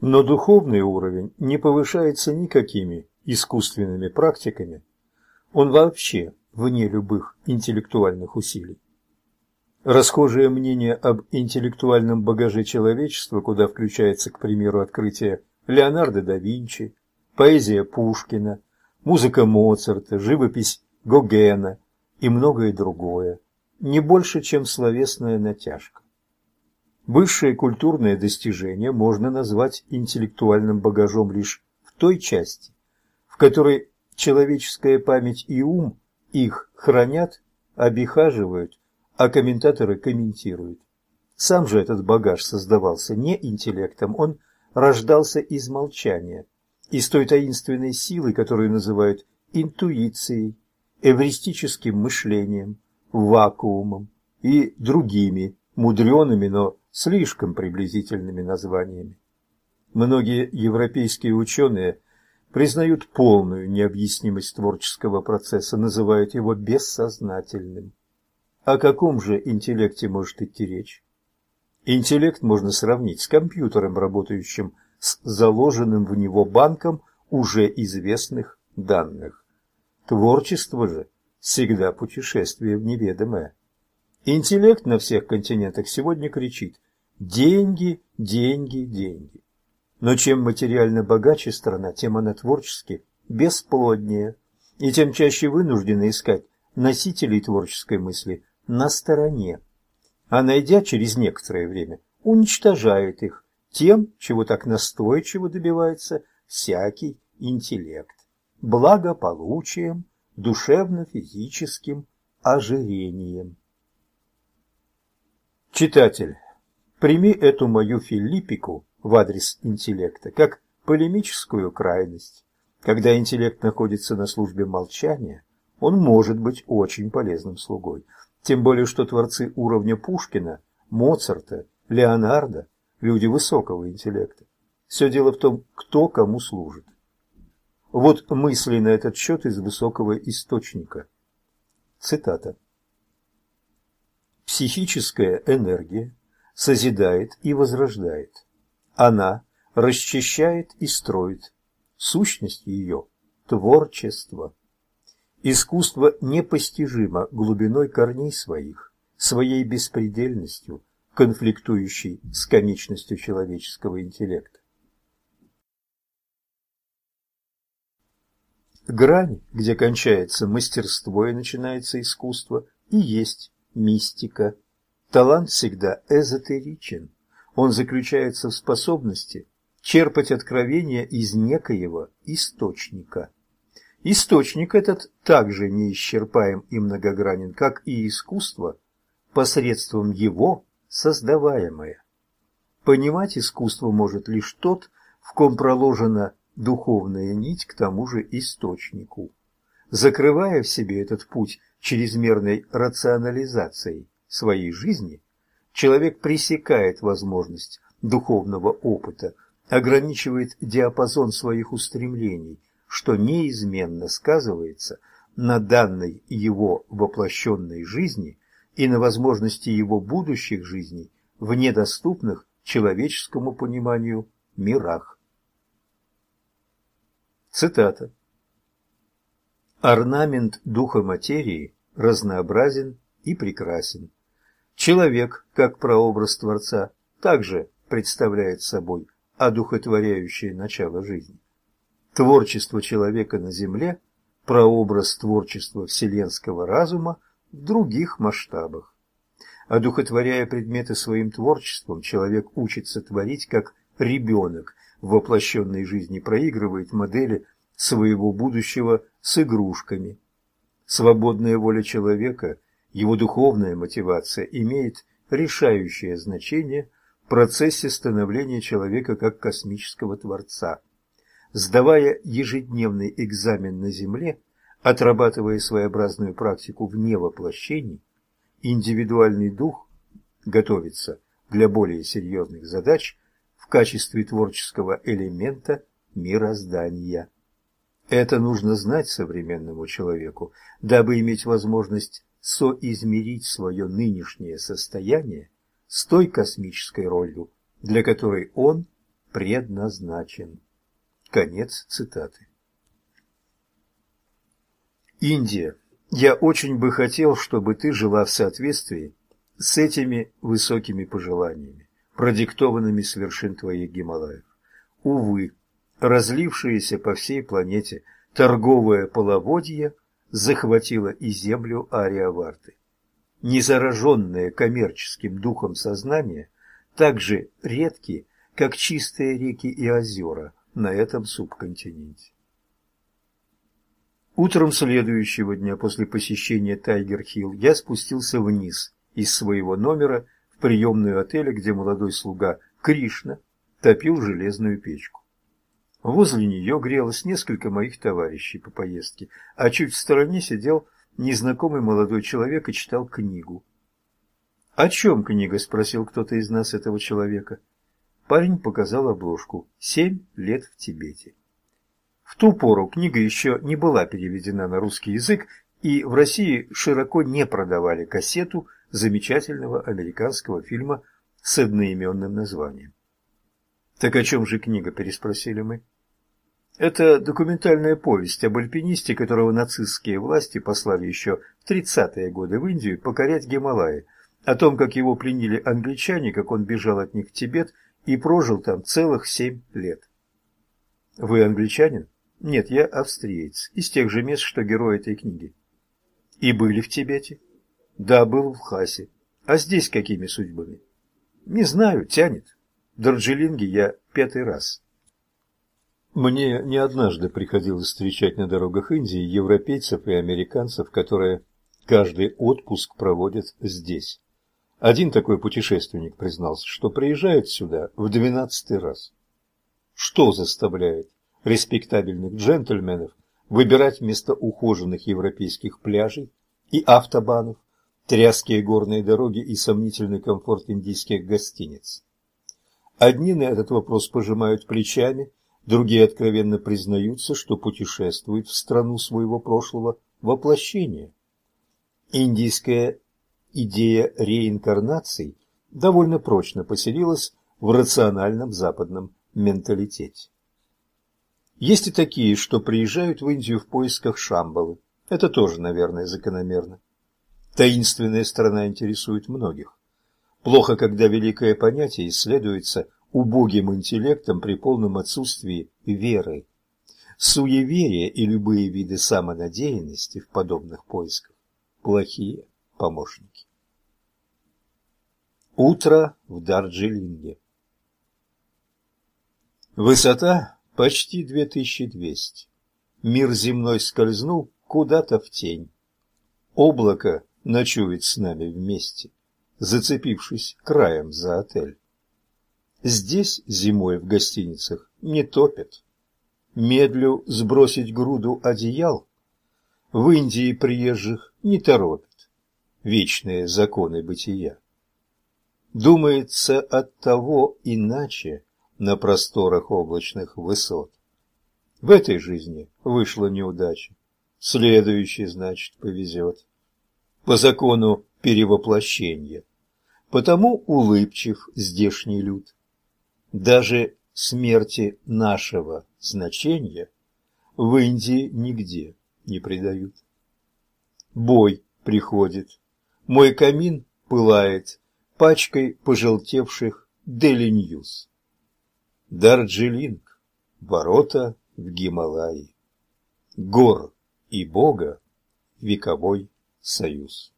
Но духовный уровень не повышается никакими искусственными практиками, он вообще вне любых интеллектуальных усилий. Расхожее мнение об интеллектуальном багаже человечества, куда включается, к примеру, открытие Леонардо да Винчи, поэзия Пушкина, музыка Моцарта, живопись Гогена и многое другое, не больше, чем словесная натяжка. Высшее культурное достижение можно назвать интеллектуальным багажом лишь в той части, в которой человеческая память и ум их хранят, обихаживают, а комментаторы комментируют. Сам же этот багаж создавался не интеллектом, он рождался из молчания, из той таинственной силы, которую называют интуицией, эвристическим мышлением, вакуумом и другими мудреными, но слишком приблизительными названиями. Многие европейские ученые признают полную необъяснимость творческого процесса, называют его бессознательным. О каком же интеллекте может идти речь? Интеллект можно сравнить с компьютером, работающим с заложенным в него банком уже известных данных. Творчество же всегда путешествие в неведомое. Интеллект на всех континентах сегодня кричит Деньги, деньги, деньги. Но чем материально богаче страна, тем она творчески бесплоднее, и тем чаще вынуждена искать носителей творческой мысли на стороне, а найдя через некоторое время, уничтожает их тем, чего так настойчиво добивается всякий интеллект – благополучием, душевно-физическим ожирением. Читатель, Прими эту мою филиппику в адрес интеллекта как полемическую крайность. Когда интеллект находится на службе молчания, он может быть очень полезным слугой. Тем более, что творцы уровня Пушкина, Моцарта, Леонардо – люди высокого интеллекта. Все дело в том, кто кому служит. Вот мысли на этот счет из высокого источника. Цитата. Психическая энергия созидает и возрождает. Она расчищает и строит. Сущность ее – творчество. Искусство непостижимо глубиной корней своих, своей беспредельностью, конфликтующей с конечностью человеческого интеллекта. Грань, где кончается мастерство и начинается искусство, и есть мистика. Талант всегда эзотеричен. Он заключается в способности черпать откровения из некоего источника. Источник этот также неисчерпаем и многогранен, как и искусство, посредством его создаваемое. Понимать искусство может лишь тот, в ком проложена духовная нить к тому же источнику. Закрывая в себе этот путь чрезмерной рационализацией, своей жизни человек пресекает возможность духовного опыта, ограничивает диапазон своих устремлений, что неизменно сказывается на данной его воплощенной жизни и на возможности его будущих жизней в недоступных человеческому пониманию мирах. Цитата. Орнамент духа материи разнообразен и прекрасен. Человек, как прообраз Творца, также представляет собой одухотворяющее начало жизни. Творчество человека на Земле – прообраз творчества вселенского разума в других масштабах. Одухотворяя предметы своим творчеством, человек учится творить, как ребенок в воплощенной жизни проигрывает модели своего будущего с игрушками. Свободная воля человека его духовная мотивация имеет решающее значение в процессе становления человека как космического творца. Сдавая ежедневный экзамен на Земле, отрабатывая своеобразную практику вне воплощений, индивидуальный дух готовится для более серьезных задач в качестве творческого элемента мироздания. Это нужно знать современному человеку, дабы иметь возможность соизмерить свое нынешнее состояние с той космической ролью, для которой он предназначен. Конец цитаты. Индия. Я очень бы хотел, чтобы ты жила в соответствии с этими высокими пожеланиями, продиктованными с вершин твоих Гималаев. Увы, разлившееся по всей планете торговое половодье захватило и землю Ариаварты. Незараженное коммерческим духом сознание так же редки, как чистые реки и озера на этом субконтиненте. Утром следующего дня после посещения Тайгер-Хилл я спустился вниз из своего номера в приемную отеля, где молодой слуга Кришна топил железную печку. Возле нее грелось несколько моих товарищей по поездке, а чуть в стороне сидел незнакомый молодой человек и читал книгу. «О чем книга?» – спросил кто-то из нас этого человека. Парень показал обложку «Семь лет в Тибете». В ту пору книга еще не была переведена на русский язык, и в России широко не продавали кассету замечательного американского фильма с одноименным названием. «Так о чем же книга?» – переспросили мы. Это документальная повесть об альпинисте, которого нацистские власти послали еще в 30-е годы в Индию покорять Гималаи, о том, как его пленили англичане, как он бежал от них в Тибет и прожил там целых семь лет. Вы англичанин? Нет, я австриец, из тех же мест, что герой этой книги. И были в Тибете? Да, был в Хасе. А здесь какими судьбами? Не знаю, тянет. Дарджилинге я пятый раз. Мне не однажды приходилось встречать на дорогах Индии европейцев и американцев, которые каждый отпуск проводят здесь. Один такой путешественник признался, что приезжает сюда в двенадцатый раз. Что заставляет респектабельных джентльменов выбирать вместо ухоженных европейских пляжей и автобанов тряские горные дороги и сомнительный комфорт индийских гостиниц? Одни на этот вопрос пожимают плечами, Другие откровенно признаются, что путешествуют в страну своего прошлого воплощения. Индийская идея реинкарнации довольно прочно поселилась в рациональном западном менталитете. Есть и такие, что приезжают в Индию в поисках Шамбалы. Это тоже, наверное, закономерно. Таинственная страна интересует многих. Плохо, когда великое понятие исследуется убогим интеллектом при полном отсутствии веры. Суеверие и любые виды самонадеянности в подобных поисках – плохие помощники. Утро в Дарджилинге Высота почти 2200. Мир земной скользнул куда-то в тень. Облако ночует с нами вместе, зацепившись краем за отель. Здесь зимой в гостиницах не топят. Медлю сбросить груду одеял. В Индии приезжих не торопят. Вечные законы бытия. Думается, от того иначе на просторах облачных высот. В этой жизни вышла неудача. Следующий, значит, повезет. По закону перевоплощения. Потому улыбчив здешний люд. Даже смерти нашего значения в Индии нигде не придают. Бой приходит. Мой камин пылает пачкой пожелтевших Daily News. Дарджилинг. Ворота в Гималаи. Гор и Бога. Вековой союз.